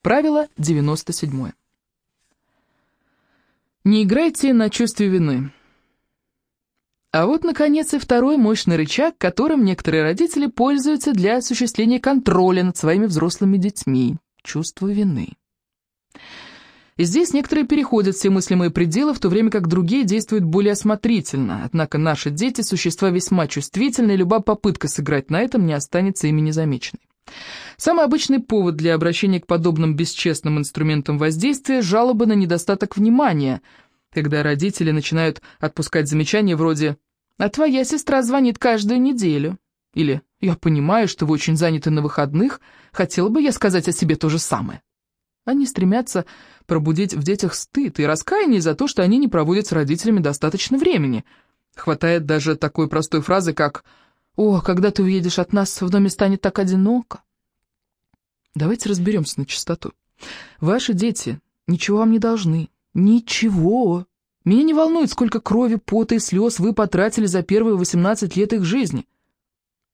Правило 97. Не играйте на чувстве вины. А вот, наконец, и второй мощный рычаг, которым некоторые родители пользуются для осуществления контроля над своими взрослыми детьми – чувство вины. Здесь некоторые переходят все мыслимые пределы, в то время как другие действуют более осмотрительно. Однако наши дети – существа весьма чувствительные, и любая попытка сыграть на этом не останется ими незамеченной. Самый обычный повод для обращения к подобным бесчестным инструментам воздействия – жалобы на недостаток внимания, когда родители начинают отпускать замечания вроде «А твоя сестра звонит каждую неделю» или «Я понимаю, что вы очень заняты на выходных, хотела бы я сказать о себе то же самое». Они стремятся пробудить в детях стыд и раскаяние за то, что они не проводят с родителями достаточно времени. Хватает даже такой простой фразы, как «О, когда ты уедешь от нас, в доме станет так одиноко». Давайте разберемся на чистоту. Ваши дети ничего вам не должны. Ничего. Меня не волнует, сколько крови, пота и слез вы потратили за первые 18 лет их жизни.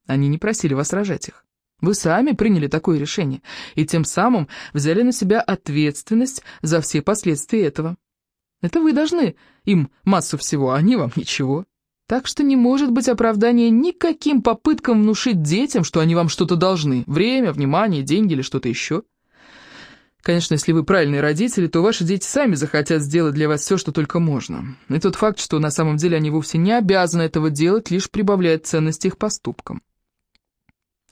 Они не просили вас рожать их. Вы сами приняли такое решение, и тем самым взяли на себя ответственность за все последствия этого. Это вы должны им массу всего, а они вам ничего. Так что не может быть оправдания никаким попыткам внушить детям, что они вам что-то должны. Время, внимание, деньги или что-то еще. Конечно, если вы правильные родители, то ваши дети сами захотят сделать для вас все, что только можно. И тот факт, что на самом деле они вовсе не обязаны этого делать, лишь прибавляет ценность их поступкам.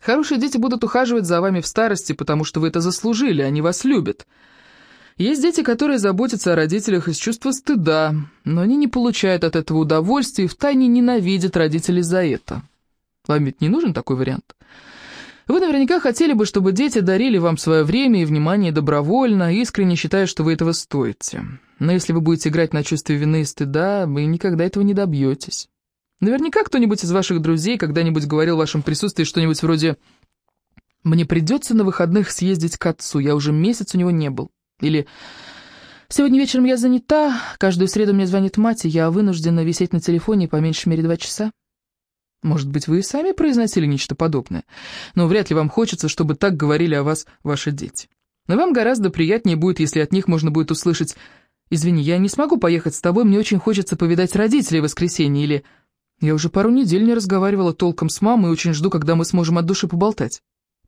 Хорошие дети будут ухаживать за вами в старости, потому что вы это заслужили, они вас любят. Есть дети, которые заботятся о родителях из чувства стыда, но они не получают от этого удовольствия и втайне ненавидят родителей за это. Вам ведь не нужен такой вариант? Вы наверняка хотели бы, чтобы дети дарили вам свое время и внимание добровольно, искренне считая, что вы этого стоите. Но если вы будете играть на чувстве вины и стыда, вы никогда этого не добьетесь. Наверняка кто-нибудь из ваших друзей когда-нибудь говорил в вашем присутствии что-нибудь вроде «Мне придется на выходных съездить к отцу, я уже месяц у него не был». Или «Сегодня вечером я занята, каждую среду мне звонит мать, и я вынуждена висеть на телефоне по меньшей мере два часа». Может быть, вы и сами произносили нечто подобное, но вряд ли вам хочется, чтобы так говорили о вас ваши дети. Но вам гораздо приятнее будет, если от них можно будет услышать «Извини, я не смогу поехать с тобой, мне очень хочется повидать родителей в воскресенье» или я уже пару недель не разговаривала толком с мамой и очень жду, когда мы сможем от души поболтать.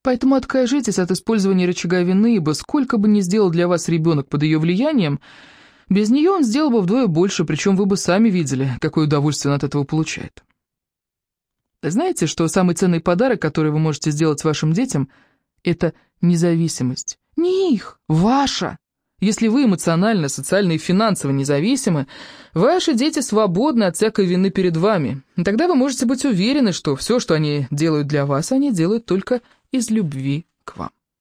Поэтому откажитесь от использования рычага вины, ибо сколько бы ни сделал для вас ребенок под ее влиянием, без нее он сделал бы вдвое больше, причем вы бы сами видели, какое удовольствие он от этого получает. Знаете, что самый ценный подарок, который вы можете сделать вашим детям, это независимость. Не их, ваша. Если вы эмоционально, социально и финансово независимы, ваши дети свободны от всякой вины перед вами. Тогда вы можете быть уверены, что все, что они делают для вас, они делают только из любви к вам.